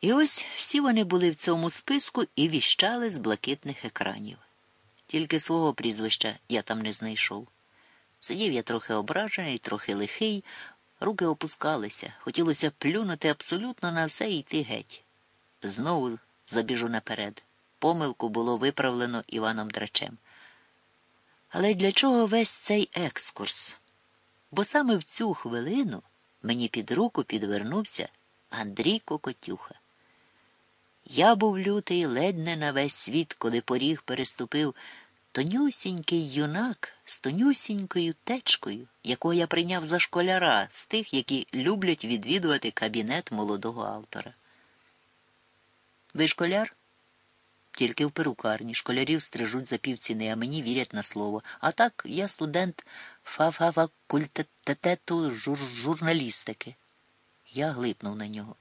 І ось всі вони були в цьому списку і віщали з блакитних екранів. Тільки свого прізвища я там не знайшов. Сидів я трохи ображений, трохи лихий, руки опускалися, хотілося плюнути абсолютно на все і йти геть. Знову забіжу наперед. Помилку було виправлено Іваном Драчем. Але для чого весь цей екскурс? Бо саме в цю хвилину мені під руку підвернувся Андрій Кокотюха. Я був лютий ледь не на весь світ, коли поріг переступив тонюсінький юнак з тонюсінькою течкою, якого я прийняв за школяра з тих, які люблять відвідувати кабінет молодого автора. Ви школяр? Тільки в перукарні. Школярів стрижуть за півціни, а мені вірять на слово. А так я студент фафафакультетету жур журналістики. Я глипнув на нього.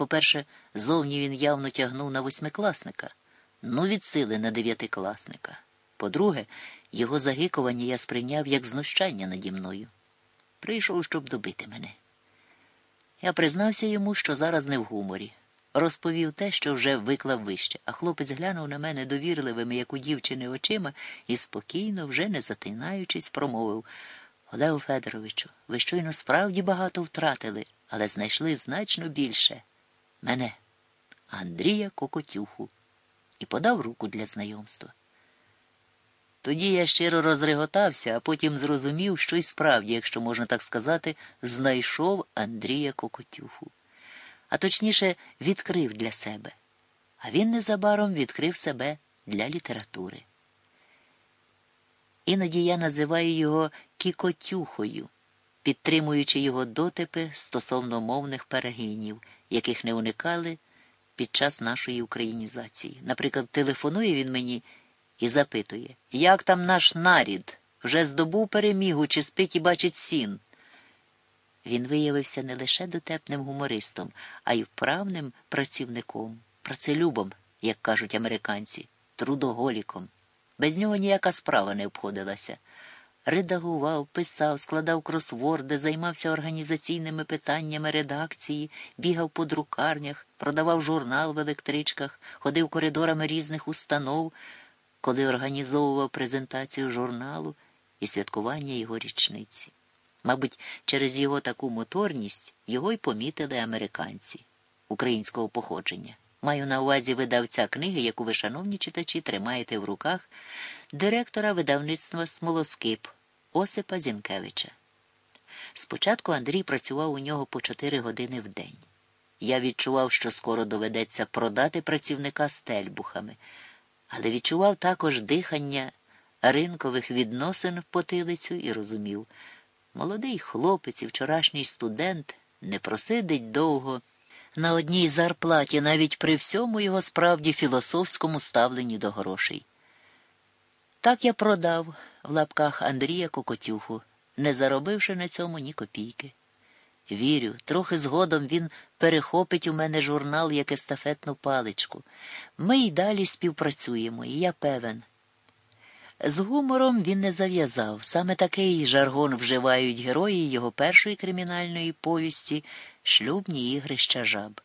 По-перше, зовні він явно тягнув на восьмикласника, ну від сили на дев'ятикласника. По-друге, його загикування я сприйняв як знущання наді мною. Прийшов, щоб добити мене. Я признався йому, що зараз не в гуморі. Розповів те, що вже виклав вище, а хлопець глянув на мене довірливими, як у дівчини, очима, і спокійно, вже не затинаючись, промовив Олегу Федоровичу, ви щойно справді багато втратили, але знайшли значно більше. Мене, Андрія Кокотюху, і подав руку для знайомства. Тоді я щиро розреготався, а потім зрозумів, що й справді, якщо можна так сказати, знайшов Андрія Кокотюху. А точніше, відкрив для себе. А він незабаром відкрив себе для літератури. Іноді я називаю його Кікотюхою, підтримуючи його дотипи стосовно мовних перегинів, яких не уникали під час нашої українізації. Наприклад, телефонує він мені і запитує, як там наш нарід? Вже здобув перемігу, чи спить і бачить сін? Він виявився не лише дотепним гумористом, а й вправним працівником, працелюбом, як кажуть американці, трудоголіком. Без нього ніяка справа не обходилася. Редагував, писав, складав кросворди, займався організаційними питаннями редакції, бігав по друкарнях, продавав журнал в електричках, ходив коридорами різних установ, коли організовував презентацію журналу і святкування його річниці. Мабуть, через його таку моторність його й помітили американці українського походження. Маю на увазі видавця книги, яку ви, шановні читачі, тримаєте в руках, директора видавництва Смолоскип Осипа Зінкевича. Спочатку Андрій працював у нього по чотири години в день. Я відчував, що скоро доведеться продати працівника з тельбухами, але відчував також дихання ринкових відносин в потилицю і розумів, молодий хлопець і вчорашній студент не просидить довго на одній зарплаті навіть при всьому його справді філософському ставленні до грошей. Так я продав в лапках Андрія Кокотюху, не заробивши на цьому ні копійки. Вірю, трохи згодом він перехопить у мене журнал як естафетну паличку. Ми й далі співпрацюємо, і я певен. З гумором він не зав'язав. Саме такий жаргон вживають герої його першої кримінальної повісті Шлюбні ігрища жаб.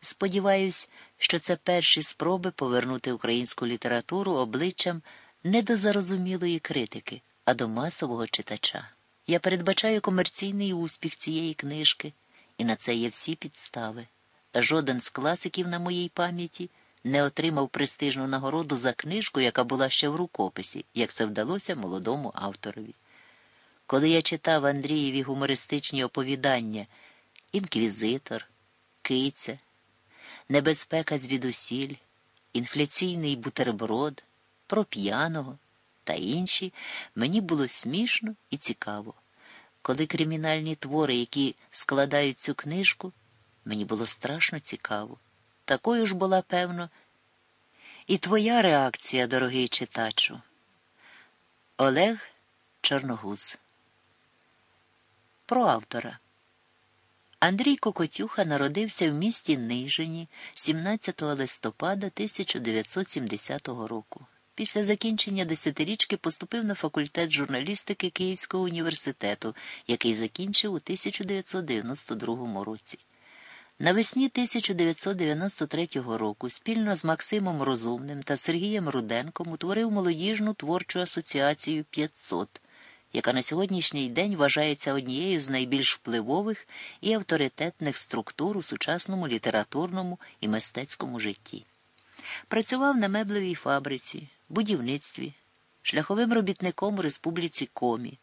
Сподіваюсь, що це перші спроби повернути українську літературу обличчям не до зарозумілої критики, а до масового читача. Я передбачаю комерційний успіх цієї книжки, і на це є всі підстави. Жоден з класиків на моїй пам'яті не отримав престижну нагороду за книжку, яка була ще в рукописі, як це вдалося молодому авторові. Коли я читав Андрієві гумористичні оповідання Інквізитор, Киця, Небезпека звідусіль, інфляційний бутерброд, про п'яного та інші, мені було смішно і цікаво. Коли кримінальні твори, які складають цю книжку, мені було страшно цікаво. Такою ж була, певно, і твоя реакція, дорогий читачу. Олег Чорногуз. Про автора. Андрій Кокотюха народився в місті Нижині 17 листопада 1970 року. Після закінчення десятирічки поступив на факультет журналістики Київського університету, який закінчив у 1992 році. Навесні 1993 року спільно з Максимом Розумним та Сергієм Руденком утворив молодіжну творчу асоціацію 500, яка на сьогоднішній день вважається однією з найбільш впливових і авторитетних структур у сучасному літературному і мистецькому житті. Працював на меблевій фабриці, будівництві, шляховим робітником у Республіці Комі